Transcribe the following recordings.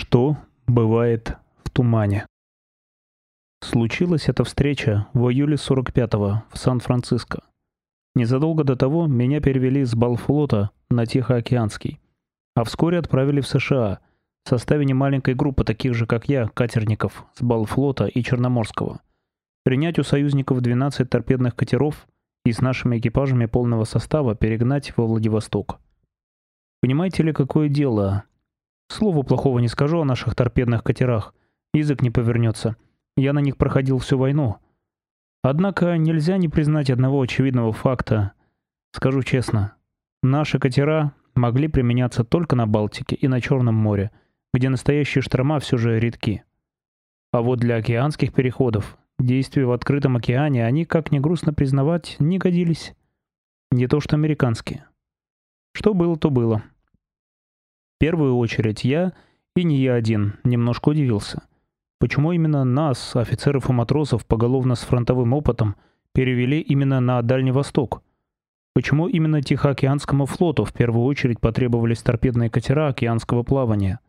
Что бывает в тумане? Случилась эта встреча в июле 45-го в Сан-Франциско. Незадолго до того меня перевели с Балфлота на Тихоокеанский, а вскоре отправили в США в составе немаленькой группы таких же, как я, катерников с Балфлота и Черноморского. Принять у союзников 12 торпедных катеров и с нашими экипажами полного состава перегнать во Владивосток. Понимаете ли, какое дело? Слова плохого не скажу о наших торпедных катерах. Язык не повернется. Я на них проходил всю войну. Однако нельзя не признать одного очевидного факта. Скажу честно, наши катера могли применяться только на Балтике и на Черном море, где настоящие шторма все же редки. А вот для океанских переходов, действий в открытом океане, они, как ни грустно признавать, не годились. Не то что американские. Что было, то было. Первую очередь я, и не я один, немножко удивился. Почему именно нас, офицеров и матросов, поголовно с фронтовым опытом, перевели именно на Дальний Восток? Почему именно Тихоокеанскому флоту в первую очередь потребовались торпедные катера океанского плавания?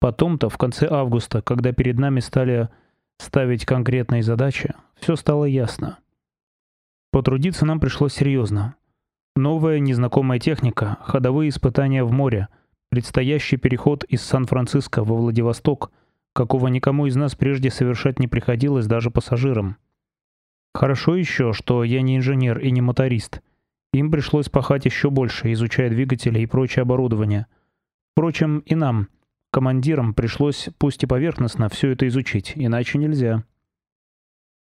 Потом-то, в конце августа, когда перед нами стали ставить конкретные задачи, все стало ясно. Потрудиться нам пришлось серьезно. Новая незнакомая техника, ходовые испытания в море, предстоящий переход из Сан-Франциско во Владивосток, какого никому из нас прежде совершать не приходилось даже пассажирам. Хорошо еще, что я не инженер и не моторист. Им пришлось пахать еще больше, изучая двигатели и прочее оборудование. Впрочем, и нам, командирам, пришлось, пусть и поверхностно, все это изучить, иначе нельзя.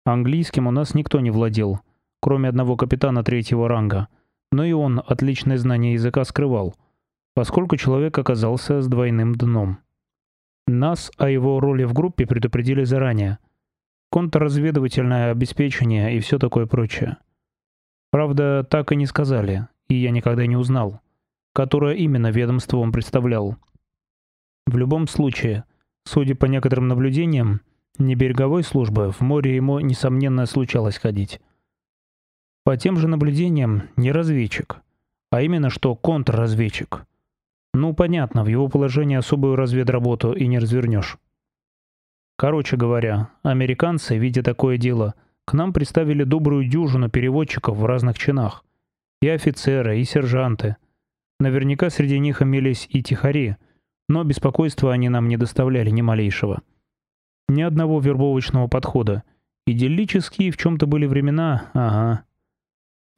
Английским у нас никто не владел, кроме одного капитана третьего ранга — но и он отличное знание языка скрывал, поскольку человек оказался с двойным дном. Нас о его роли в группе предупредили заранее. Контрразведывательное обеспечение и все такое прочее. Правда, так и не сказали, и я никогда не узнал, которое именно ведомство он представлял. В любом случае, судя по некоторым наблюдениям, не береговой службы, в море ему, несомненно, случалось ходить. По тем же наблюдениям, не разведчик, а именно что контрразведчик. Ну, понятно, в его положении особую разведработу и не развернешь. Короче говоря, американцы, видя такое дело, к нам представили добрую дюжину переводчиков в разных чинах. И офицеры, и сержанты. Наверняка среди них имелись и тихари, но беспокойства они нам не доставляли ни малейшего. Ни одного вербовочного подхода. Идиллические в чем-то были времена, ага.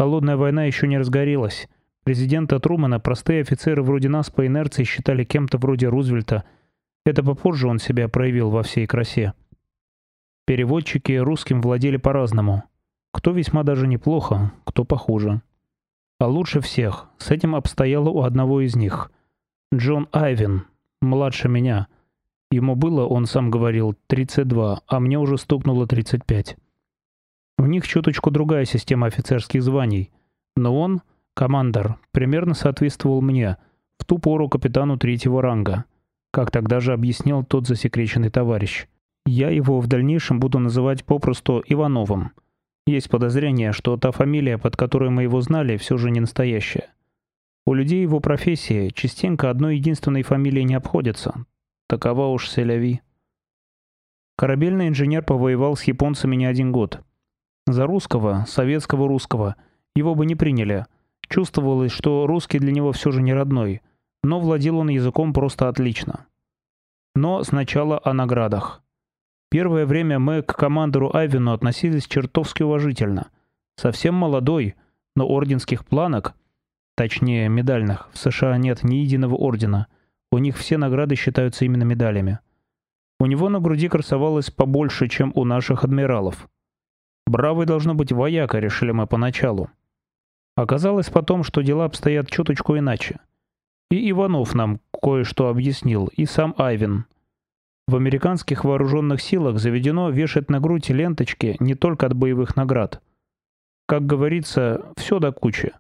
Холодная война еще не разгорелась. Президента Трумана простые офицеры вроде нас по инерции считали кем-то вроде Рузвельта. Это попозже он себя проявил во всей красе. Переводчики русским владели по-разному. Кто весьма даже неплохо, кто похуже. А лучше всех с этим обстояло у одного из них. Джон Айвен, младше меня. Ему было, он сам говорил, 32, а мне уже стукнуло 35. У них чуточку другая система офицерских званий, но он, командор, примерно соответствовал мне, в ту пору капитану третьего ранга, как тогда же объяснил тот засекреченный товарищ. Я его в дальнейшем буду называть попросту Ивановым. Есть подозрение, что та фамилия, под которой мы его знали, все же не настоящая. У людей его профессии частенько одной единственной фамилией не обходится. Такова уж селяви. Корабельный инженер повоевал с японцами не один год. За русского, советского русского, его бы не приняли. Чувствовалось, что русский для него все же не родной, но владел он языком просто отлично. Но сначала о наградах. Первое время мы к командору Айвину относились чертовски уважительно. Совсем молодой, но орденских планок, точнее медальных, в США нет ни единого ордена. У них все награды считаются именно медалями. У него на груди красовалось побольше, чем у наших адмиралов. Бравый должно быть вояка, решили мы поначалу. Оказалось потом, что дела обстоят чуточку иначе. И Иванов нам кое-что объяснил, и сам Айвин. В американских вооруженных силах заведено вешать на грудь ленточки не только от боевых наград. Как говорится, все до кучи.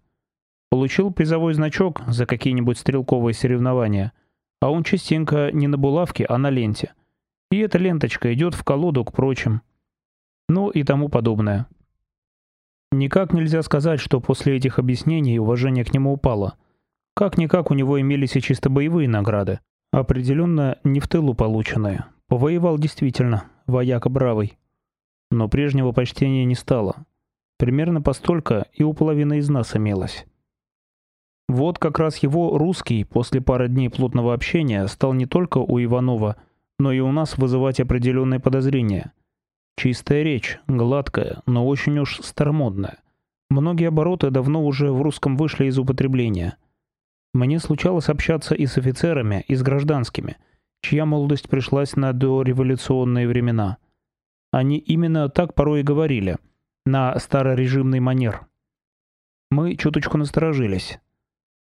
Получил призовой значок за какие-нибудь стрелковые соревнования, а он частенько не на булавке, а на ленте. И эта ленточка идет в колоду к прочим ну и тому подобное. Никак нельзя сказать, что после этих объяснений уважение к нему упало. Как-никак у него имелись и чисто боевые награды. Определенно не в тылу полученное. Повоевал действительно, вояка бравый. Но прежнего почтения не стало. Примерно постолько и у половины из нас имелось. Вот как раз его русский после пары дней плотного общения стал не только у Иванова, но и у нас вызывать определенные подозрения. Чистая речь, гладкая, но очень уж старомодная. Многие обороты давно уже в русском вышли из употребления. Мне случалось общаться и с офицерами, и с гражданскими, чья молодость пришлась на дореволюционные времена. Они именно так порой и говорили, на старорежимный манер. Мы чуточку насторожились.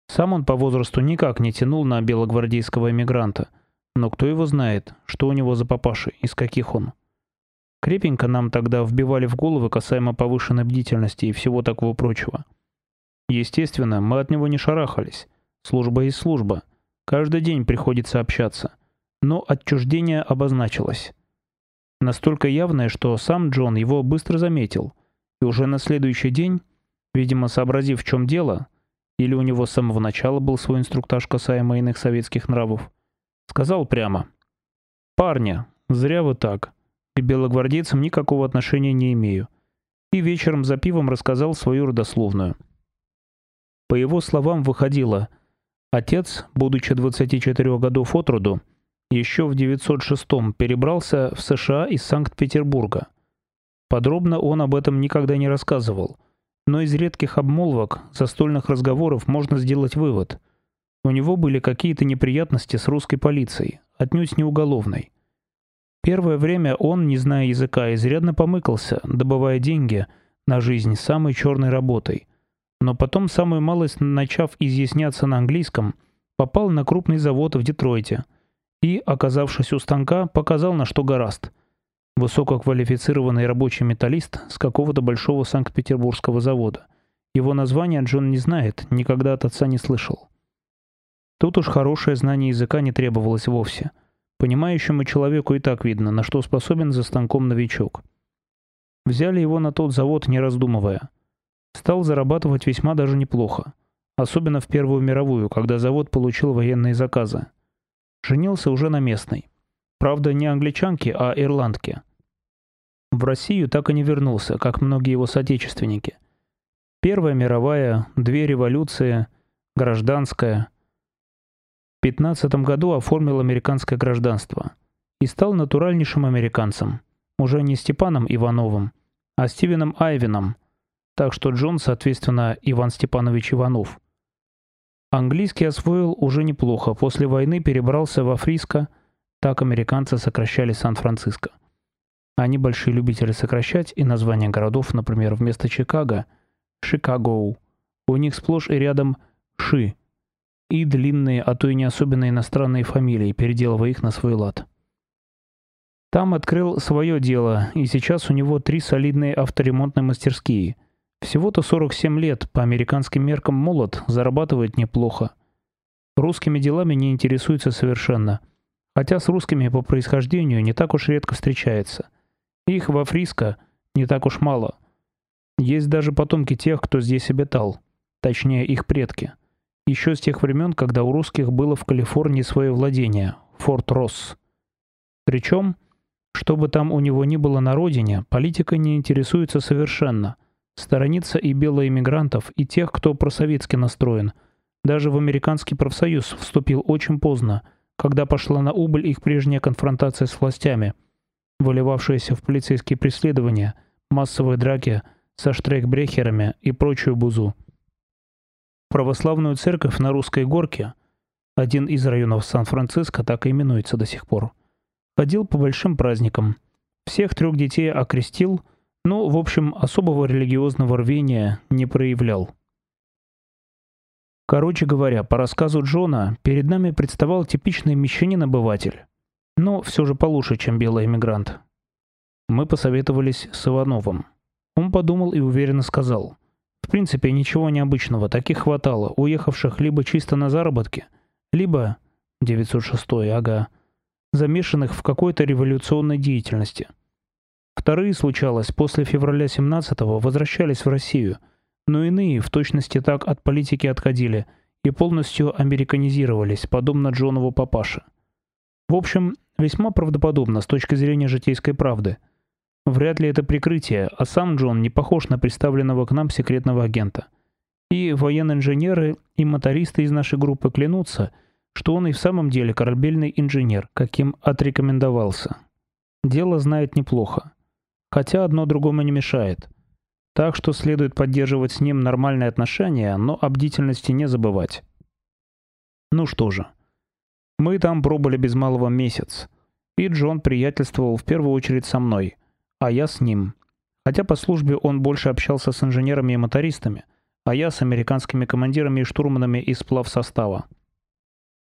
Сам он по возрасту никак не тянул на белогвардейского эмигранта, но кто его знает, что у него за папаши, из каких он. Крепенько нам тогда вбивали в головы касаемо повышенной бдительности и всего такого прочего. Естественно, мы от него не шарахались. Служба есть служба. Каждый день приходится общаться. Но отчуждение обозначилось. Настолько явное, что сам Джон его быстро заметил. И уже на следующий день, видимо, сообразив, в чем дело, или у него с самого начала был свой инструктаж касаемо иных советских нравов, сказал прямо. «Парни, зря вы так. К белогвардейцам никакого отношения не имею». И вечером за пивом рассказал свою родословную. По его словам выходило, отец, будучи 24 годов от роду, еще в 906 перебрался в США из Санкт-Петербурга. Подробно он об этом никогда не рассказывал – но из редких обмолвок, застольных разговоров можно сделать вывод. У него были какие-то неприятности с русской полицией, отнюдь не уголовной. Первое время он, не зная языка, изрядно помыкался, добывая деньги на жизнь самой черной работой. Но потом, самую малость начав изъясняться на английском, попал на крупный завод в Детройте и, оказавшись у станка, показал, на что гораст – Высококвалифицированный рабочий металлист с какого-то большого Санкт-Петербургского завода. Его название Джон не знает, никогда от отца не слышал. Тут уж хорошее знание языка не требовалось вовсе. Понимающему человеку и так видно, на что способен за станком новичок. Взяли его на тот завод, не раздумывая. Стал зарабатывать весьма даже неплохо. Особенно в Первую мировую, когда завод получил военные заказы. Женился уже на местной. Правда, не англичанке, а ирландке. В Россию так и не вернулся, как многие его соотечественники. Первая мировая, две революции, гражданская. В 15 году оформил американское гражданство и стал натуральнейшим американцем, уже не Степаном Ивановым, а Стивеном Айвином, так что Джон, соответственно, Иван Степанович Иванов. Английский освоил уже неплохо, после войны перебрался во Фриско, так американцы сокращали Сан-Франциско. Они большие любители сокращать и названия городов, например, вместо Чикаго – Шикагоу. У них сплошь и рядом «ши» и длинные, а то и не особенно иностранные фамилии, переделывая их на свой лад. Там открыл свое дело, и сейчас у него три солидные авторемонтные мастерские. Всего-то 47 лет, по американским меркам молод, зарабатывает неплохо. Русскими делами не интересуется совершенно. Хотя с русскими по происхождению не так уж редко встречается – их во Фриско не так уж мало. Есть даже потомки тех, кто здесь обитал. Точнее, их предки. Еще с тех времен, когда у русских было в Калифорнии свое владение – Форт Росс. Причем, что бы там у него ни было на родине, политика не интересуется совершенно. Сторонится и белоэмигрантов, и тех, кто просоветски настроен. Даже в американский профсоюз вступил очень поздно, когда пошла на убыль их прежняя конфронтация с властями – выливавшиеся в полицейские преследования, массовые драки со штрейкбрехерами и прочую бузу. Православную церковь на Русской Горке, один из районов Сан-Франциско так и именуется до сих пор, ходил по большим праздникам. Всех трех детей окрестил, но, в общем, особого религиозного рвения не проявлял. Короче говоря, по рассказу Джона, перед нами представал типичный мещанин-обыватель но все же получше, чем белый эмигрант. Мы посоветовались с Ивановым. Он подумал и уверенно сказал. В принципе, ничего необычного, таких хватало, уехавших либо чисто на заработки, либо, 906 ага, замешанных в какой-то революционной деятельности. Вторые, случалось, после февраля 17-го возвращались в Россию, но иные в точности так от политики отходили и полностью американизировались, подобно Джонову папаше. В общем, весьма правдоподобно с точки зрения житейской правды. Вряд ли это прикрытие, а сам Джон не похож на представленного к нам секретного агента. И военные инженеры, и мотористы из нашей группы клянутся, что он и в самом деле корабельный инженер, каким отрекомендовался. Дело знает неплохо. Хотя одно другому не мешает. Так что следует поддерживать с ним нормальные отношения, но о бдительности не забывать. Ну что же. Мы там пробыли без малого месяц. И Джон приятельствовал в первую очередь со мной, а я с ним. Хотя по службе он больше общался с инженерами и мотористами, а я с американскими командирами и штурманами из плавсостава.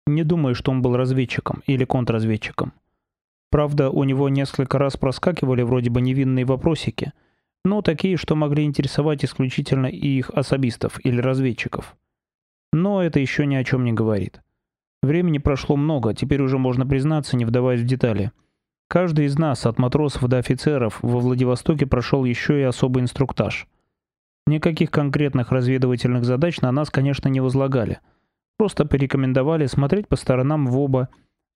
Не думаю, что он был разведчиком или контрразведчиком. Правда, у него несколько раз проскакивали вроде бы невинные вопросики, но такие, что могли интересовать исключительно их особистов или разведчиков. Но это еще ни о чем не говорит. Времени прошло много, теперь уже можно признаться, не вдаваясь в детали. Каждый из нас, от матросов до офицеров, во Владивостоке прошел еще и особый инструктаж. Никаких конкретных разведывательных задач на нас, конечно, не возлагали. Просто порекомендовали смотреть по сторонам в оба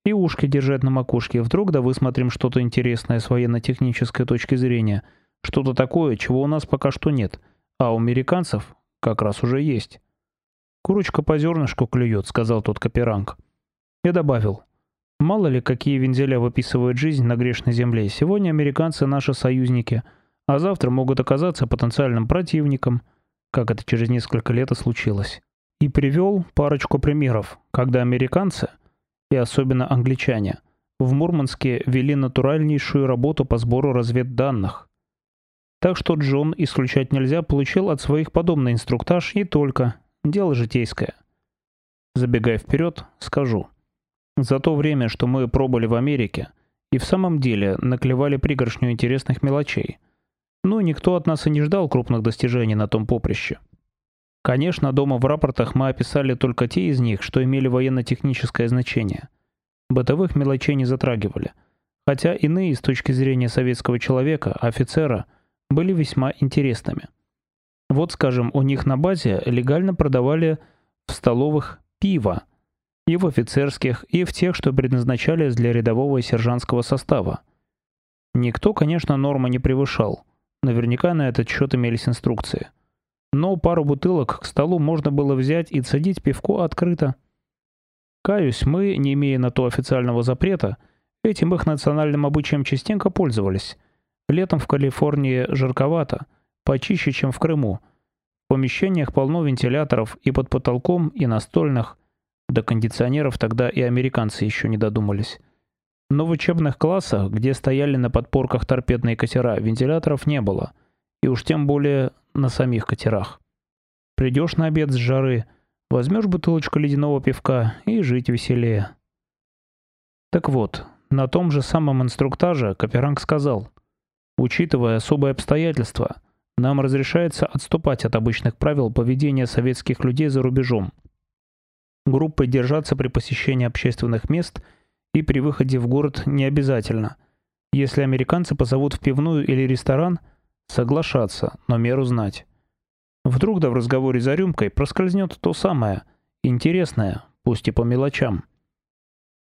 и ушки держать на макушке. Вдруг да высмотрим что-то интересное с военно-технической точки зрения. Что-то такое, чего у нас пока что нет. А у американцев как раз уже есть. «Курочка по зернышку клюет», — сказал тот Каперанг. Я добавил. «Мало ли, какие вензеля выписывают жизнь на грешной земле. Сегодня американцы наши союзники, а завтра могут оказаться потенциальным противником, как это через несколько лет и случилось». И привел парочку примеров, когда американцы, и особенно англичане, в Мурманске вели натуральнейшую работу по сбору разведданных. Так что Джон, исключать нельзя, получил от своих подобный инструктаж и только, Дело житейское. Забегая вперед, скажу. За то время, что мы пробыли в Америке, и в самом деле наклевали пригоршню интересных мелочей. Ну, никто от нас и не ждал крупных достижений на том поприще. Конечно, дома в рапортах мы описали только те из них, что имели военно-техническое значение. Бытовых мелочей не затрагивали. Хотя иные, с точки зрения советского человека, офицера, были весьма интересными. Вот, скажем, у них на базе легально продавали в столовых пиво. И в офицерских, и в тех, что предназначались для рядового и сержантского состава. Никто, конечно, нормы не превышал. Наверняка на этот счет имелись инструкции. Но пару бутылок к столу можно было взять и цедить пивко открыто. Каюсь, мы, не имея на то официального запрета, этим их национальным обычаем частенько пользовались. Летом в Калифорнии жарковато – почище, чем в Крыму. В помещениях полно вентиляторов и под потолком, и настольных. До кондиционеров тогда и американцы еще не додумались. Но в учебных классах, где стояли на подпорках торпедные катера, вентиляторов не было. И уж тем более на самих катерах. Придешь на обед с жары, возьмешь бутылочку ледяного пивка и жить веселее. Так вот, на том же самом инструктаже Каперанг сказал, учитывая особые обстоятельства – нам разрешается отступать от обычных правил поведения советских людей за рубежом. Группой держаться при посещении общественных мест и при выходе в город не обязательно. Если американцы позовут в пивную или ресторан, соглашаться, но меру знать. Вдруг да в разговоре за рюмкой проскользнет то самое, интересное, пусть и по мелочам.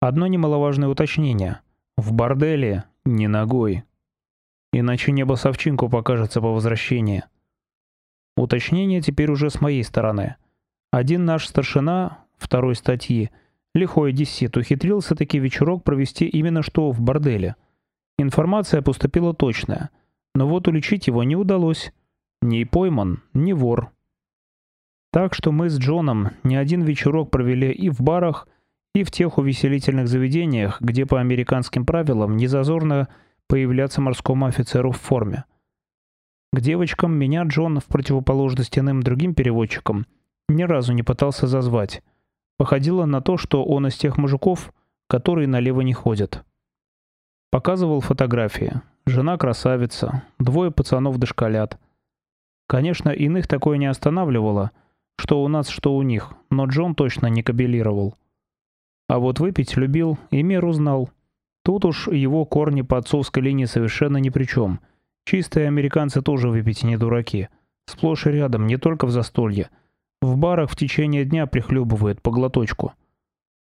Одно немаловажное уточнение. В борделе не ногой. Иначе небо совчинку покажется по возвращении. Уточнение теперь уже с моей стороны. Один наш старшина второй статьи, лихой одессит, ухитрился таки вечерок провести именно что в борделе. Информация поступила точная, но вот уличить его не удалось. Ни пойман, ни вор. Так что мы с Джоном не один вечерок провели и в барах, и в тех увеселительных заведениях, где по американским правилам незазорно появляться морскому офицеру в форме. К девочкам меня Джон, в противоположность иным другим переводчикам, ни разу не пытался зазвать. Походило на то, что он из тех мужиков, которые налево не ходят. Показывал фотографии. Жена красавица, двое пацанов дошколят. Конечно, иных такое не останавливало, что у нас, что у них, но Джон точно не кабелировал. А вот выпить любил и меру знал. Тут уж его корни по отцовской линии совершенно ни при чем. Чистые американцы тоже выпить не дураки. Сплошь и рядом, не только в застолье. В барах в течение дня прихлебывает по глоточку.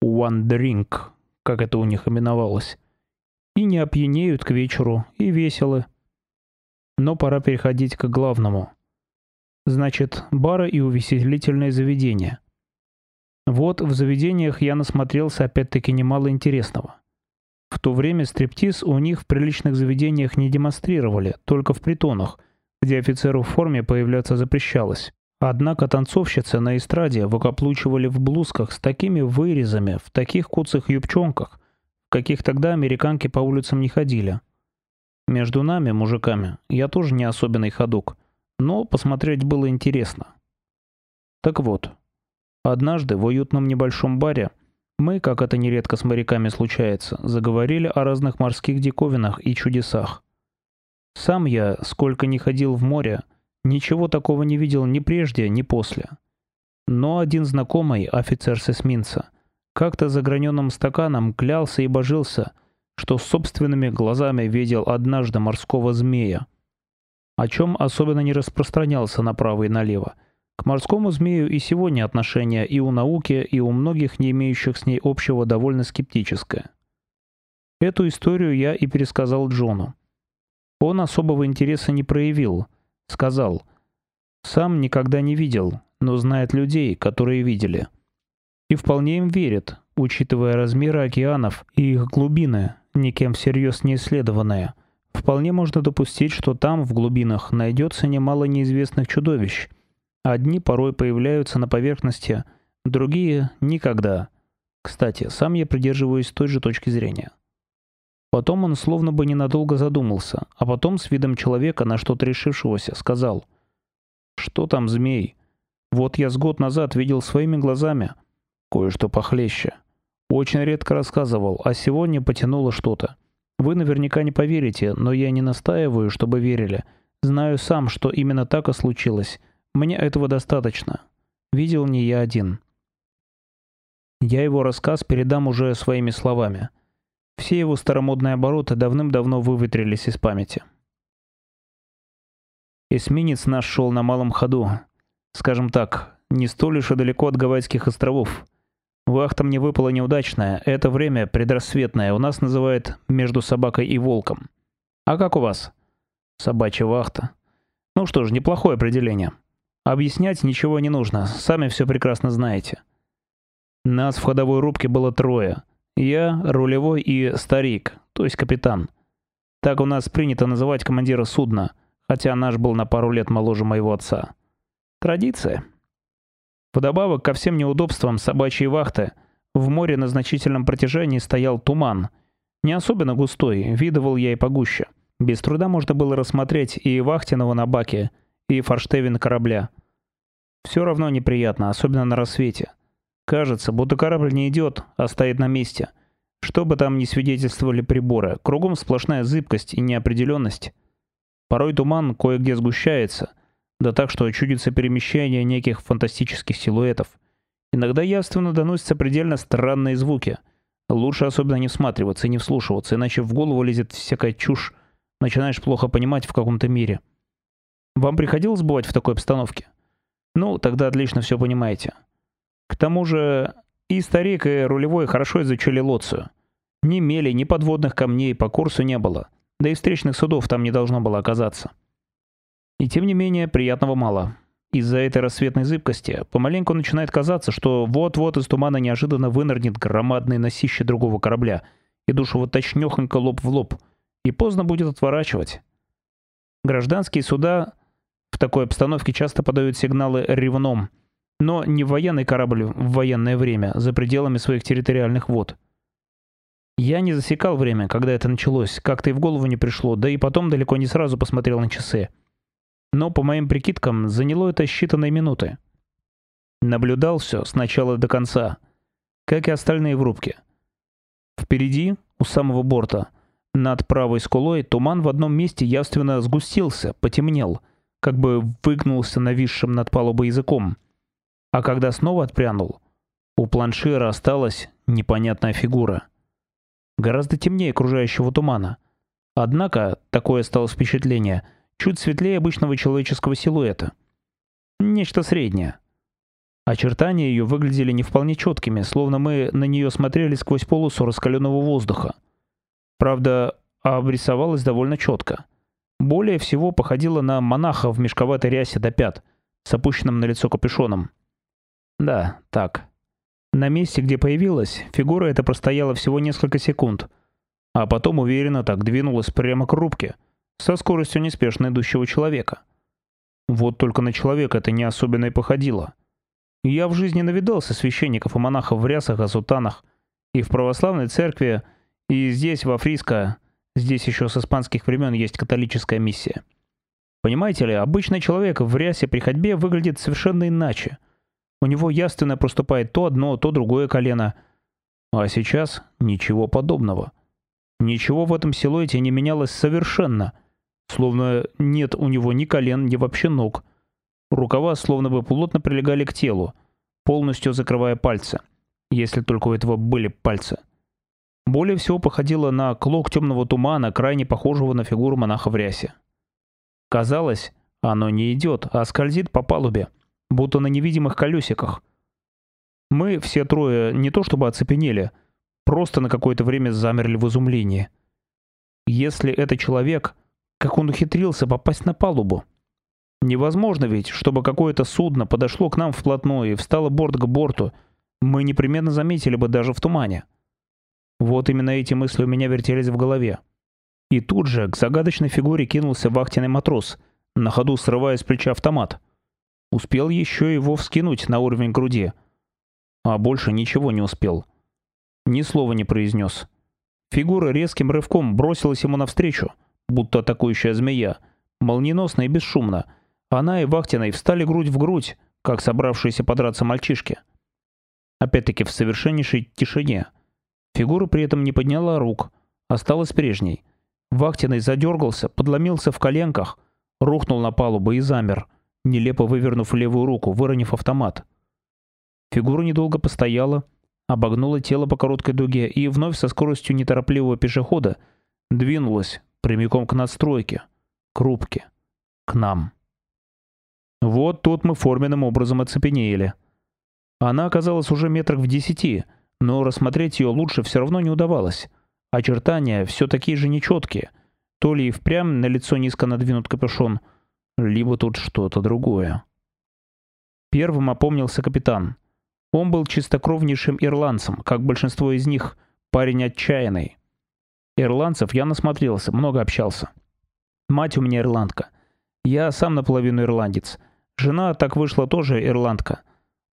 One drink, как это у них именовалось. И не опьянеют к вечеру, и веселы. Но пора переходить к главному. Значит, бары и увеселительные заведения. Вот в заведениях я насмотрелся опять-таки немало интересного. В то время стриптиз у них в приличных заведениях не демонстрировали, только в притонах, где офицеру в форме появляться запрещалось. Однако танцовщицы на эстраде выкаплучивали в блузках с такими вырезами, в таких куцых юбчонках, в каких тогда американки по улицам не ходили. Между нами, мужиками, я тоже не особенный ходок, но посмотреть было интересно. Так вот, однажды в уютном небольшом баре мы, как это нередко с моряками случается, заговорили о разных морских диковинах и чудесах. Сам я, сколько ни ходил в море, Ничего такого не видел ни прежде, ни после. Но один знакомый, офицер с эсминца, как-то за граненым стаканом клялся и божился, что собственными глазами видел однажды морского змея, о чем особенно не распространялся направо и налево. К морскому змею и сегодня отношение и у науки, и у многих не имеющих с ней общего довольно скептическое. Эту историю я и пересказал Джону. Он особого интереса не проявил – Сказал, сам никогда не видел, но знает людей, которые видели. И вполне им верит, учитывая размеры океанов и их глубины, никем всерьез не исследованные. Вполне можно допустить, что там, в глубинах, найдется немало неизвестных чудовищ. Одни порой появляются на поверхности, другие — никогда. Кстати, сам я придерживаюсь той же точки зрения. Потом он словно бы ненадолго задумался, а потом с видом человека, на что-то решившегося, сказал. «Что там, змей? Вот я с год назад видел своими глазами. Кое-что похлеще. Очень редко рассказывал, а сегодня потянуло что-то. Вы наверняка не поверите, но я не настаиваю, чтобы верили. Знаю сам, что именно так и случилось. Мне этого достаточно. Видел не я один». Я его рассказ передам уже своими словами. Все его старомодные обороты давным-давно выветрились из памяти. Эсминец наш шел на малом ходу. Скажем так, не столь уж и далеко от Гавайских островов. Вахта мне выпала неудачная. Это время предрассветное. У нас называют между собакой и волком. А как у вас? Собачья вахта. Ну что ж, неплохое определение. Объяснять ничего не нужно. Сами все прекрасно знаете. Нас в ходовой рубке было трое. Я рулевой и старик, то есть капитан. Так у нас принято называть командира судна, хотя наш был на пару лет моложе моего отца. Традиция. Вдобавок ко всем неудобствам собачьей вахты, в море на значительном протяжении стоял туман. Не особенно густой, видывал я и погуще. Без труда можно было рассмотреть и вахтенного на баке, и форштевен корабля. Все равно неприятно, особенно на рассвете. Кажется, будто корабль не идет, а стоит на месте. Что бы там ни свидетельствовали приборы, кругом сплошная зыбкость и неопределенность. Порой туман кое-где сгущается, да так, что чудится перемещение неких фантастических силуэтов. Иногда явственно доносятся предельно странные звуки. Лучше особенно не всматриваться и не вслушиваться, иначе в голову лезет всякая чушь. Начинаешь плохо понимать в каком-то мире. Вам приходилось бывать в такой обстановке? Ну, тогда отлично все понимаете. К тому же и старик, и рулевой хорошо изучили Лоцию. Ни мели, ни подводных камней по курсу не было, да и встречных судов там не должно было оказаться. И тем не менее, приятного мало. Из-за этой рассветной зыбкости помаленьку начинает казаться, что вот-вот из тумана неожиданно вынырнет громадное носище другого корабля, и вот точнёхонько лоб в лоб, и поздно будет отворачивать. Гражданские суда в такой обстановке часто подают сигналы ревном – но не военный корабль в военное время, за пределами своих территориальных вод. Я не засекал время, когда это началось, как-то и в голову не пришло, да и потом далеко не сразу посмотрел на часы. Но, по моим прикидкам, заняло это считанные минуты. Наблюдал все с начала до конца, как и остальные в рубке. Впереди, у самого борта, над правой скулой туман в одном месте явственно сгустился, потемнел, как бы выгнулся нависшим над палубой языком — а когда снова отпрянул, у планшира осталась непонятная фигура. Гораздо темнее окружающего тумана. Однако, такое стало впечатление, чуть светлее обычного человеческого силуэта. Нечто среднее. Очертания ее выглядели не вполне четкими, словно мы на нее смотрели сквозь полосу раскаленного воздуха. Правда, обрисовалась довольно четко. Более всего походила на монаха в мешковатой рясе до пят, с опущенным на лицо капюшоном. Да, так. На месте, где появилась, фигура эта простояла всего несколько секунд, а потом уверенно так двинулась прямо к рубке, со скоростью неспешно идущего человека. Вот только на человека это не особенно и походило. Я в жизни навидался священников и монахов в рясах и сутанах, и в православной церкви, и здесь, во Фриско, здесь еще с испанских времен есть католическая миссия. Понимаете ли, обычный человек в рясе при ходьбе выглядит совершенно иначе. У него явственно проступает то одно, то другое колено. А сейчас ничего подобного. Ничего в этом силуэте не менялось совершенно. Словно нет у него ни колен, ни вообще ног. Рукава словно бы плотно прилегали к телу, полностью закрывая пальцы, если только у этого были пальцы. Более всего походило на клок темного тумана, крайне похожего на фигуру монаха в рясе. Казалось, оно не идет, а скользит по палубе, будто на невидимых колесиках. Мы все трое не то чтобы оцепенели, просто на какое-то время замерли в изумлении. Если это человек, как он ухитрился попасть на палубу? Невозможно ведь, чтобы какое-то судно подошло к нам вплотную и встало борт к борту. Мы непременно заметили бы даже в тумане. Вот именно эти мысли у меня вертелись в голове. И тут же к загадочной фигуре кинулся вахтенный матрос, на ходу срывая с плеча автомат. Успел еще его вскинуть на уровень груди. А больше ничего не успел. Ни слова не произнес. Фигура резким рывком бросилась ему навстречу, будто атакующая змея, молниеносно и бесшумно — она и Вахтиной встали грудь в грудь, как собравшиеся подраться мальчишки. Опять-таки в совершеннейшей тишине. Фигура при этом не подняла рук, осталась прежней. Вахтиной задергался, подломился в коленках, рухнул на палубу и замер, нелепо вывернув левую руку, выронив автомат. Фигура недолго постояла, обогнула тело по короткой дуге и вновь со скоростью неторопливого пешехода двинулась прямиком к надстройке, к рубке, к нам. Вот тут мы форменным образом оцепенели. Она оказалась уже метрах в десяти, но рассмотреть ее лучше все равно не удавалось. Очертания все такие же нечеткие. То ли и впрямь на лицо низко надвинут капюшон, либо тут что-то другое. Первым опомнился капитан. Он был чистокровнейшим ирландцем, как большинство из них, парень отчаянный. Ирландцев я насмотрелся, много общался. Мать у меня ирландка. Я сам наполовину ирландец — Жена так вышла тоже ирландка.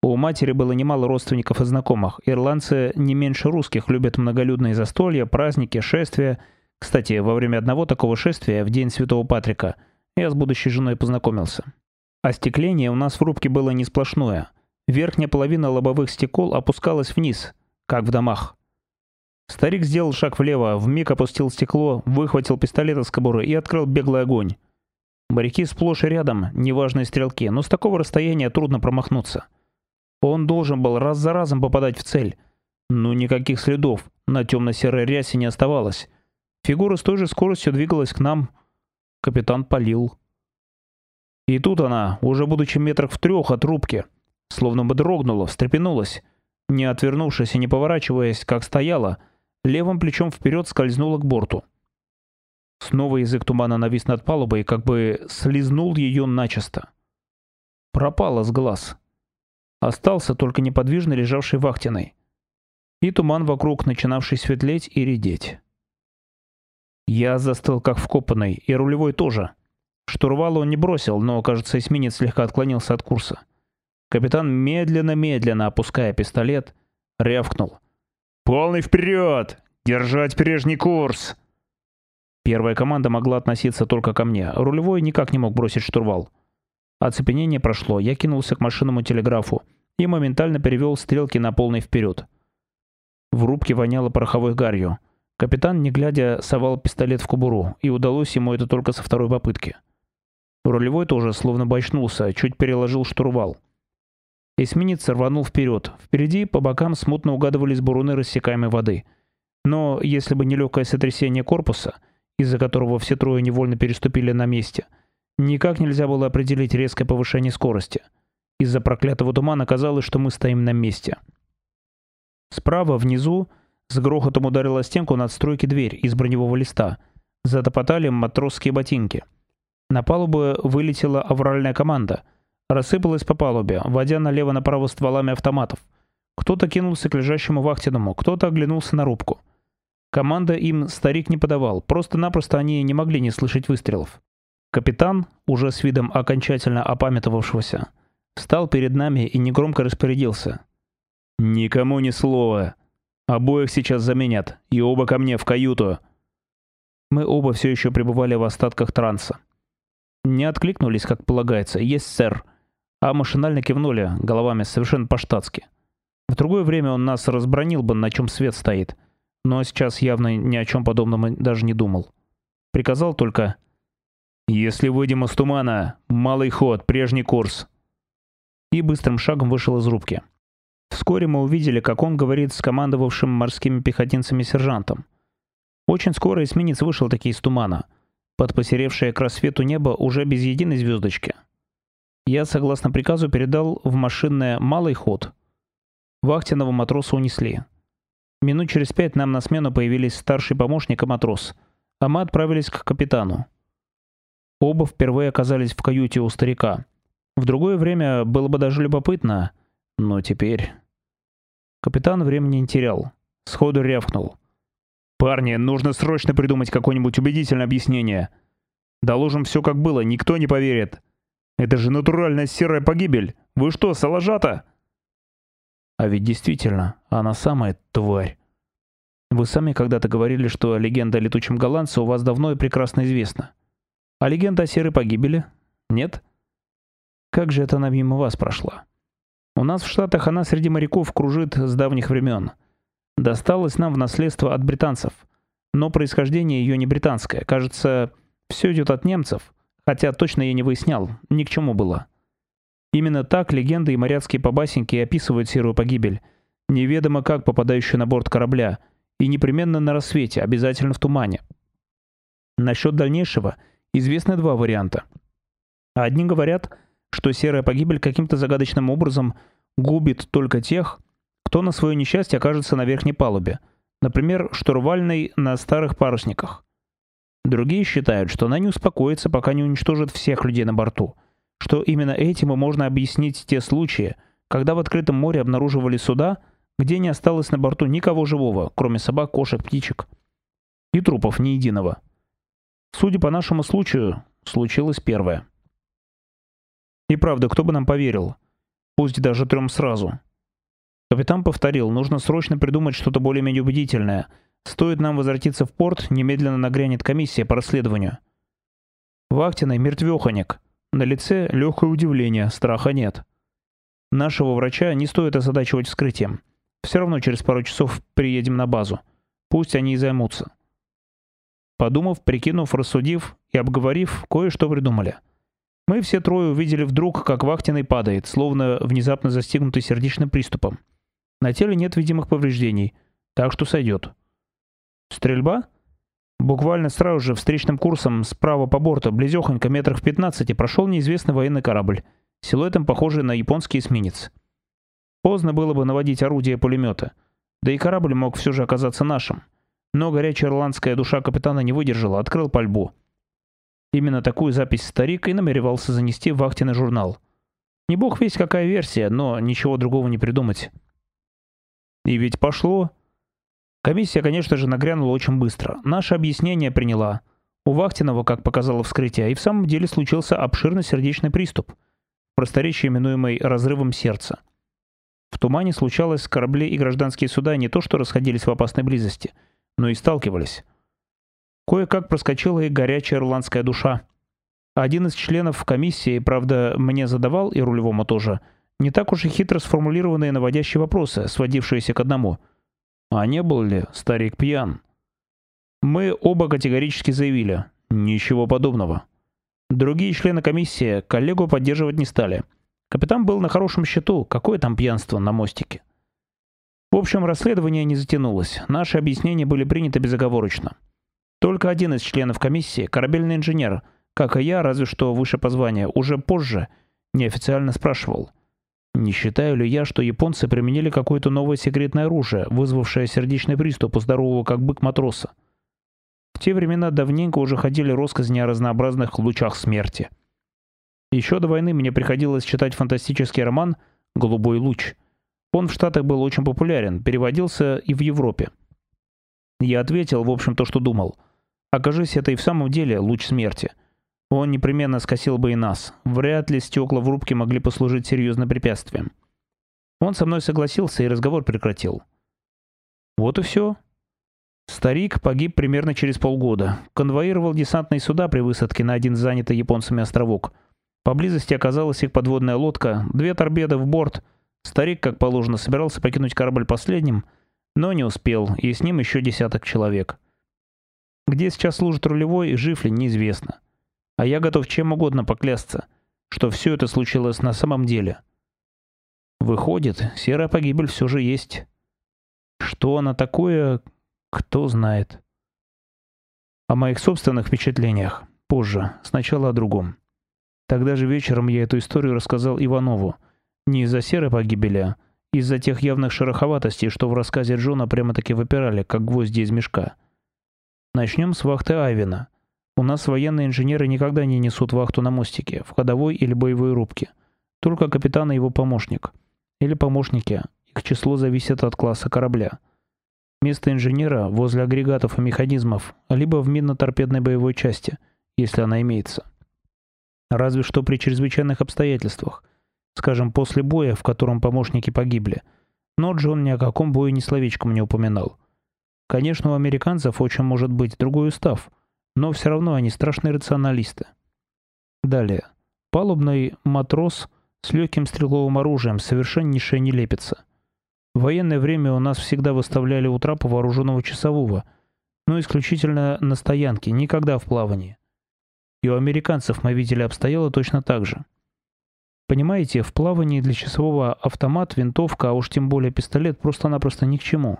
У матери было немало родственников и знакомых. Ирландцы не меньше русских любят многолюдные застолья, праздники, шествия. Кстати, во время одного такого шествия, в день Святого Патрика, я с будущей женой познакомился. Остекление у нас в рубке было не сплошное. Верхняя половина лобовых стекол опускалась вниз, как в домах. Старик сделал шаг влево, вмиг опустил стекло, выхватил пистолет из кобуры и открыл беглый огонь. Моряки сплошь и рядом, неважные стрелки, но с такого расстояния трудно промахнуться. Он должен был раз за разом попадать в цель. Но никаких следов на темно-серой рясе не оставалось. Фигура с той же скоростью двигалась к нам. Капитан полил. И тут она, уже будучи метрах в трех от рубки, словно бы дрогнула, встрепенулась, не отвернувшись и не поворачиваясь, как стояла, левым плечом вперед скользнула к борту. Снова язык тумана навис над палубой и как бы слизнул ее начисто. Пропала с глаз. Остался только неподвижно лежавший вахтенный. И туман вокруг, начинавший светлеть и редеть. Я застыл как вкопанный, и рулевой тоже. Штурвал он не бросил, но, кажется, эсминец слегка отклонился от курса. Капитан, медленно-медленно опуская пистолет, рявкнул. «Полный вперед! Держать прежний курс!» Первая команда могла относиться только ко мне. Рулевой никак не мог бросить штурвал. Оцепенение прошло. Я кинулся к машинному телеграфу и моментально перевел стрелки на полный вперед. В рубке воняло пороховой гарью. Капитан, не глядя, совал пистолет в кобуру, и удалось ему это только со второй попытки. Рулевой тоже словно бочнулся, чуть переложил штурвал. Эсминец рванул вперед. Впереди по бокам смутно угадывались буруны рассекаемой воды. Но если бы не легкое сотрясение корпуса — из-за которого все трое невольно переступили на месте. Никак нельзя было определить резкое повышение скорости. Из-за проклятого тумана казалось, что мы стоим на месте. Справа, внизу, с грохотом ударила стенку надстройки дверь из броневого листа. Затопотали матросские ботинки. На палубу вылетела авральная команда. Рассыпалась по палубе, водя налево-направо стволами автоматов. Кто-то кинулся к лежащему вахтенному, кто-то оглянулся на рубку. Команда им старик не подавал, просто-напросто они не могли не слышать выстрелов. Капитан, уже с видом окончательно опамятовавшегося, встал перед нами и негромко распорядился. «Никому ни слова. Обоих сейчас заменят, и оба ко мне в каюту». Мы оба все еще пребывали в остатках транса. Не откликнулись, как полагается, «Есть, сэр», а машинально кивнули головами совершенно по-штатски. В другое время он нас разбронил бы, на чем свет стоит, но сейчас явно ни о чем подобном даже не думал. Приказал только «Если выйдем из тумана, малый ход, прежний курс». И быстрым шагом вышел из рубки. Вскоре мы увидели, как он говорит с командовавшим морскими пехотинцами сержантом. Очень скоро эсминец вышел таки из тумана, под посеревшее к рассвету небо уже без единой звездочки. Я, согласно приказу, передал в машинное «малый ход». Вахтенного матроса унесли. Минут через пять нам на смену появились старший помощник и матрос, а мы отправились к капитану. Оба впервые оказались в каюте у старика. В другое время было бы даже любопытно, но теперь... Капитан времени не терял. Сходу рявкнул. «Парни, нужно срочно придумать какое-нибудь убедительное объяснение. Доложим все как было, никто не поверит. Это же натуральная серая погибель. Вы что, соложата?» А ведь действительно, она самая тварь. Вы сами когда-то говорили, что легенда о летучем голландце у вас давно и прекрасно известна. А легенда о серой погибели? Нет? Как же это она мимо вас прошла? У нас в Штатах она среди моряков кружит с давних времен. Досталась нам в наследство от британцев. Но происхождение ее не британское. Кажется, все идет от немцев. Хотя точно я не выяснял, ни к чему было. Именно так легенды и моряцкие побасенки описывают серую погибель. Неведомо как попадающую на борт корабля. И непременно на рассвете, обязательно в тумане. Насчет дальнейшего – Известны два варианта. Одни говорят, что серая погибель каким-то загадочным образом губит только тех, кто на свое несчастье окажется на верхней палубе, например, штурвальной на старых парусниках. Другие считают, что она не успокоится, пока не уничтожит всех людей на борту, что именно этим и можно объяснить те случаи, когда в открытом море обнаруживали суда, где не осталось на борту никого живого, кроме собак, кошек, птичек. И трупов ни единого. Судя по нашему случаю, случилось первое. И правда, кто бы нам поверил? Пусть даже трем сразу. Капитан повторил, нужно срочно придумать что-то более-менее убедительное. Стоит нам возвратиться в порт, немедленно нагрянет комиссия по расследованию. Вахтенный мертвеханик. На лице легкое удивление, страха нет. Нашего врача не стоит озадачивать вскрытием. Все равно через пару часов приедем на базу. Пусть они и займутся. Подумав, прикинув, рассудив и обговорив, кое-что придумали. Мы все трое увидели вдруг, как вахтенный падает, словно внезапно застигнутый сердечным приступом. На теле нет видимых повреждений, так что сойдет. Стрельба? Буквально сразу же встречным курсом справа по борту, близехонько метрах в 15, прошел неизвестный военный корабль, силуэтом похожий на японский эсминец. Поздно было бы наводить орудие пулемета, да и корабль мог все же оказаться нашим. Но горячая ирландская душа капитана не выдержала, открыл пальбу. Именно такую запись старик и намеревался занести в вахтенный журнал. Не бог весь какая версия, но ничего другого не придумать. И ведь пошло. Комиссия, конечно же, нагрянула очень быстро. Наше объяснение приняла. У Вахтинова, как показало вскрытие, и в самом деле случился обширный сердечный приступ, просторечие именуемый разрывом сердца. В тумане случалось, корабли и гражданские суда не то что расходились в опасной близости – но и сталкивались. Кое-как проскочила и горячая ирландская душа. Один из членов комиссии, правда, мне задавал, и рулевому тоже, не так уж и хитро сформулированные наводящие вопросы, сводившиеся к одному. А не был ли старик пьян? Мы оба категорически заявили. Ничего подобного. Другие члены комиссии коллегу поддерживать не стали. Капитан был на хорошем счету, какое там пьянство на мостике. В общем, расследование не затянулось. Наши объяснения были приняты безоговорочно. Только один из членов комиссии, корабельный инженер, как и я, разве что выше по званию, уже позже неофициально спрашивал, Не считаю ли я, что японцы применили какое-то новое секретное оружие, вызвавшее сердечный приступ у здорового как бык матроса? В те времена давненько уже ходили россказни о разнообразных лучах смерти. Еще до войны мне приходилось читать фантастический роман «Голубой луч». Он в Штатах был очень популярен, переводился и в Европе. Я ответил, в общем, то, что думал. Окажись это и в самом деле луч смерти. Он непременно скосил бы и нас. Вряд ли стекла в рубке могли послужить серьезным препятствием. Он со мной согласился, и разговор прекратил. Вот и все. Старик погиб примерно через полгода. Конвоировал десантные суда при высадке на один занятый японцами островок – Поблизости оказалась их подводная лодка, две торпеды в борт. Старик, как положено, собирался покинуть корабль последним, но не успел, и с ним еще десяток человек. Где сейчас служит рулевой и жив ли, неизвестно. А я готов чем угодно поклясться, что все это случилось на самом деле. Выходит, серая погибель все же есть. Что она такое, кто знает. О моих собственных впечатлениях позже, сначала о другом. Тогда же вечером я эту историю рассказал Иванову. Не из-за серой погибели, а из-за тех явных шероховатостей, что в рассказе Джона прямо-таки выпирали, как гвозди из мешка. Начнем с вахты Айвина. У нас военные инженеры никогда не несут вахту на мостике, в ходовой или боевой рубке. Только капитан и его помощник. Или помощники. Их число зависит от класса корабля. Место инженера возле агрегатов и механизмов, либо в минно-торпедной боевой части, если она имеется. Разве что при чрезвычайных обстоятельствах. Скажем, после боя, в котором помощники погибли. Но Джон ни о каком бою ни словечком не упоминал. Конечно, у американцев очень может быть другой устав, но все равно они страшные рационалисты. Далее. Палубный матрос с легким стрелковым оружием совершеннейшая нелепица. В военное время у нас всегда выставляли у трапа вооруженного часового, но исключительно на стоянке, никогда в плавании. И у американцев мы видели обстояло точно так же. Понимаете, в плавании для часового автомат, винтовка, а уж тем более пистолет просто-напросто ни к чему.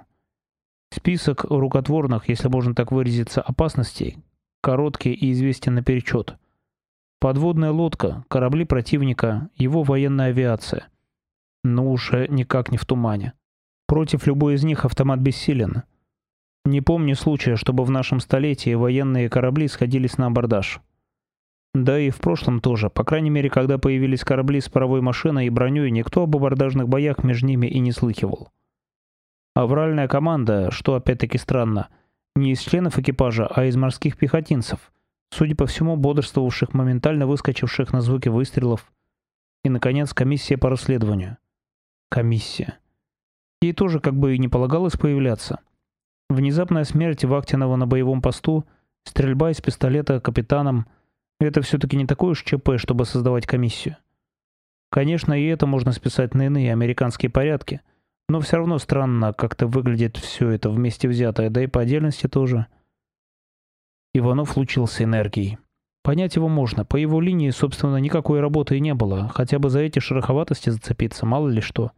Список рукотворных, если можно так выразиться, опасностей короткий и известен наперечет. Подводная лодка, корабли противника, его военная авиация. Но уже никак не в тумане. Против любой из них автомат бессилен. Не помню случая, чтобы в нашем столетии военные корабли сходились на абордаж. Да и в прошлом тоже. По крайней мере, когда появились корабли с паровой машиной и броней, никто об абордажных боях между ними и не слыхивал. Авральная команда, что опять-таки странно, не из членов экипажа, а из морских пехотинцев, судя по всему, бодрствовавших, моментально выскочивших на звуки выстрелов. И, наконец, комиссия по расследованию. Комиссия. Ей тоже как бы и не полагалось появляться. Внезапная смерть Вахтинова на боевом посту, стрельба из пистолета капитаном – это все-таки не такое уж ЧП, чтобы создавать комиссию. Конечно, и это можно списать на иные американские порядки, но все равно странно как-то выглядит все это вместе взятое, да и по отдельности тоже. Иванов лучился энергией. Понять его можно, по его линии, собственно, никакой работы и не было, хотя бы за эти шероховатости зацепиться, мало ли что.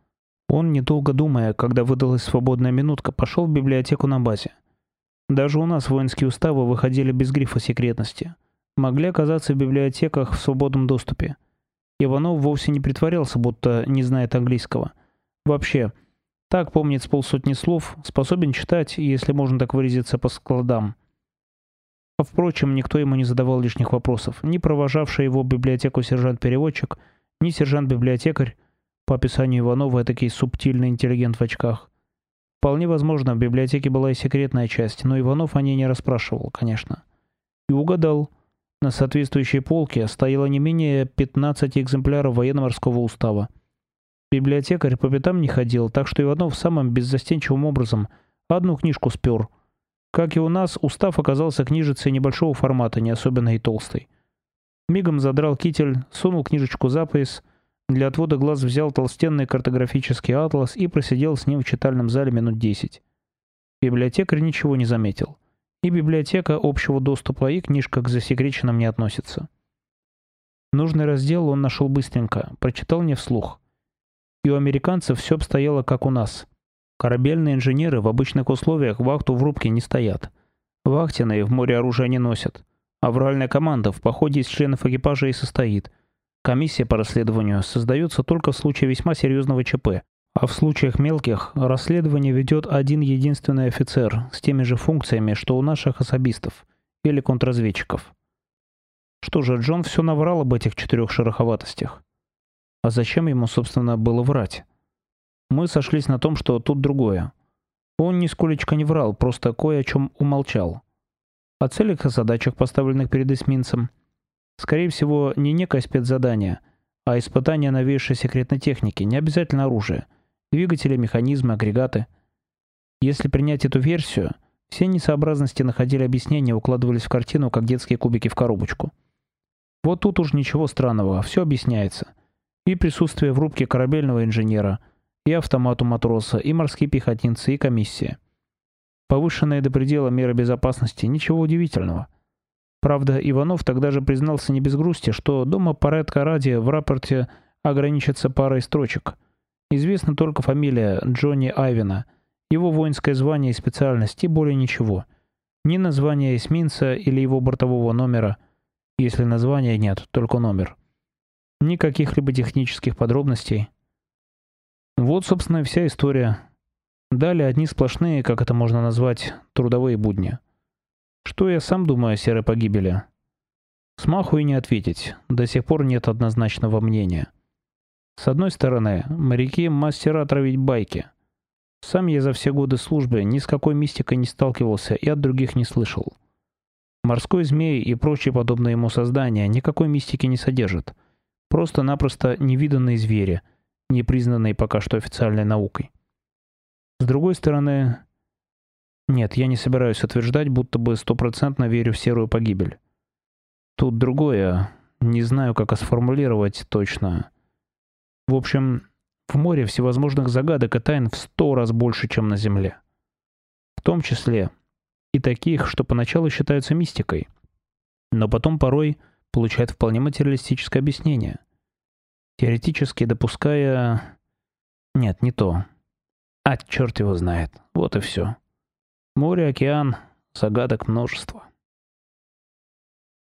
Он, недолго думая, когда выдалась свободная минутка, пошел в библиотеку на базе. Даже у нас воинские уставы выходили без грифа секретности – могли оказаться в библиотеках в свободном доступе. Иванов вовсе не притворялся, будто не знает английского. Вообще, так помнит с полсотни слов, способен читать, если можно так выразиться, по складам. Впрочем, никто ему не задавал лишних вопросов. Ни провожавший его в библиотеку сержант-переводчик, ни сержант-библиотекарь, по описанию Иванова, этакий субтильный интеллигент в очках. Вполне возможно, в библиотеке была и секретная часть, но Иванов о ней не расспрашивал, конечно. И угадал. На соответствующей полке стояло не менее 15 экземпляров военно-морского устава. Библиотекарь по пятам не ходил, так что Иванов самым беззастенчивым образом одну книжку спер. Как и у нас, устав оказался книжицей небольшого формата, не особенно и толстой. Мигом задрал китель, сунул книжечку за пояс, для отвода глаз взял толстенный картографический атлас и просидел с ним в читальном зале минут десять. Библиотекарь ничего не заметил. И библиотека общего доступа, и книжка к засекреченным не относится. Нужный раздел он нашел быстренько, прочитал не вслух. И у американцев все обстояло как у нас. Корабельные инженеры в обычных условиях вахту в рубке не стоят. Вахтенные в море оружия не носят. Авральная команда в походе из членов экипажа и состоит. Комиссия по расследованию создается только в случае весьма серьезного ЧП, а в случаях мелких расследование ведет один единственный офицер с теми же функциями, что у наших особистов или контрразведчиков. Что же, Джон все наврал об этих четырех шероховатостях. А зачем ему, собственно, было врать? Мы сошлись на том, что тут другое. Он нисколечко не врал, просто кое о чем умолчал. О целях и задачах, поставленных перед эсминцем. Скорее всего, не некое спецзадание, а испытание новейшей секретной техники, не обязательно оружие — двигатели, механизмы, агрегаты. Если принять эту версию, все несообразности находили объяснение и укладывались в картину, как детские кубики в коробочку. Вот тут уж ничего странного, все объясняется. И присутствие в рубке корабельного инженера, и автомат у матроса, и морские пехотинцы, и комиссия. Повышенные до предела меры безопасности, ничего удивительного. Правда, Иванов тогда же признался не без грусти, что дома порядка ради в рапорте ограничится парой строчек – Известна только фамилия Джонни Айвена, его воинское звание и специальность, и более ничего. Ни названия эсминца или его бортового номера, если названия нет, только номер. Ни каких-либо технических подробностей. Вот, собственно, вся история. Далее одни сплошные, как это можно назвать, трудовые будни. Что я сам думаю о серой погибели? Смаху и не ответить. До сих пор нет однозначного мнения. С одной стороны, моряки — мастера травить байки. Сам я за все годы службы ни с какой мистикой не сталкивался и от других не слышал. Морской змей и прочие подобные ему создания никакой мистики не содержат. Просто-напросто невиданные звери, не признанные пока что официальной наукой. С другой стороны... Нет, я не собираюсь утверждать, будто бы стопроцентно верю в серую погибель. Тут другое, не знаю, как сформулировать точно. В общем, в море всевозможных загадок и тайн в сто раз больше, чем на Земле. В том числе и таких, что поначалу считаются мистикой, но потом порой получают вполне материалистическое объяснение. Теоретически допуская... Нет, не то. А черт его знает. Вот и все. Море, океан, загадок множество.